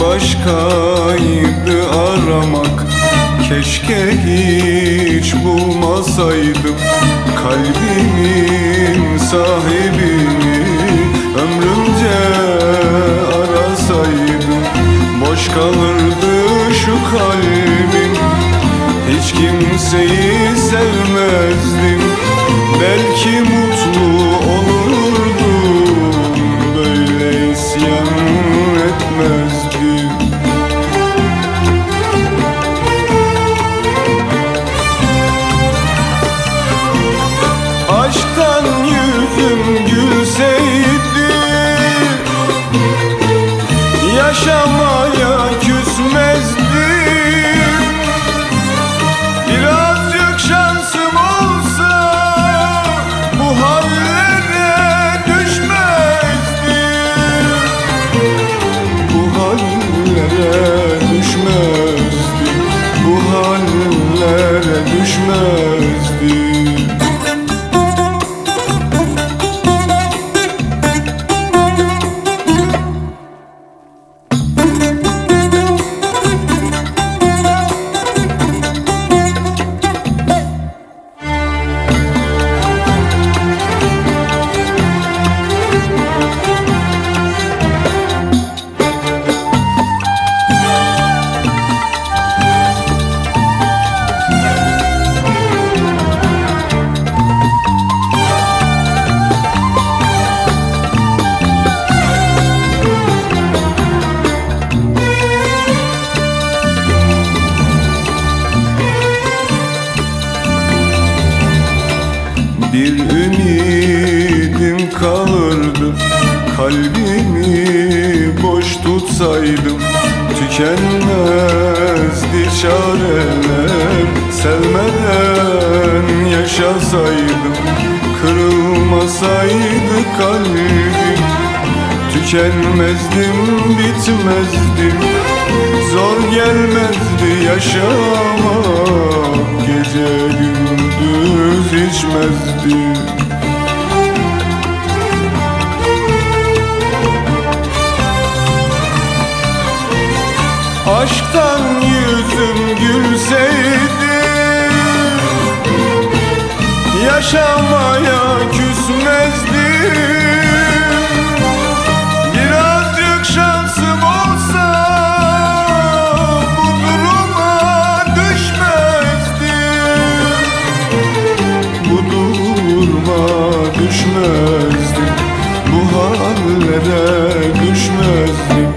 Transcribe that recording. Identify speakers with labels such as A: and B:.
A: başkaydı aramak. Keşke hiç bulmasaydım. Kalbimin sahibini ömrümce arasaydım. Boş kalırdı şu kalbim. Hiç kimseyi sevmezdim. Belki mutlu hallere düşmezdim Bu hallere düşmezdim Bir ümidim kalırdı. Kalbimi boş tutsaydım Tükenmezdi çareler. Sevmeden yaşasaydım Kırılmasaydı kalbim. Tükenmezdim, bitmezdim. Zor gelmezdi yaşamak Gece içmezdim Aşktan yüzüm gülseydi Yaşamaya küsmezdim düşmezdik Bu hallere düşmezdik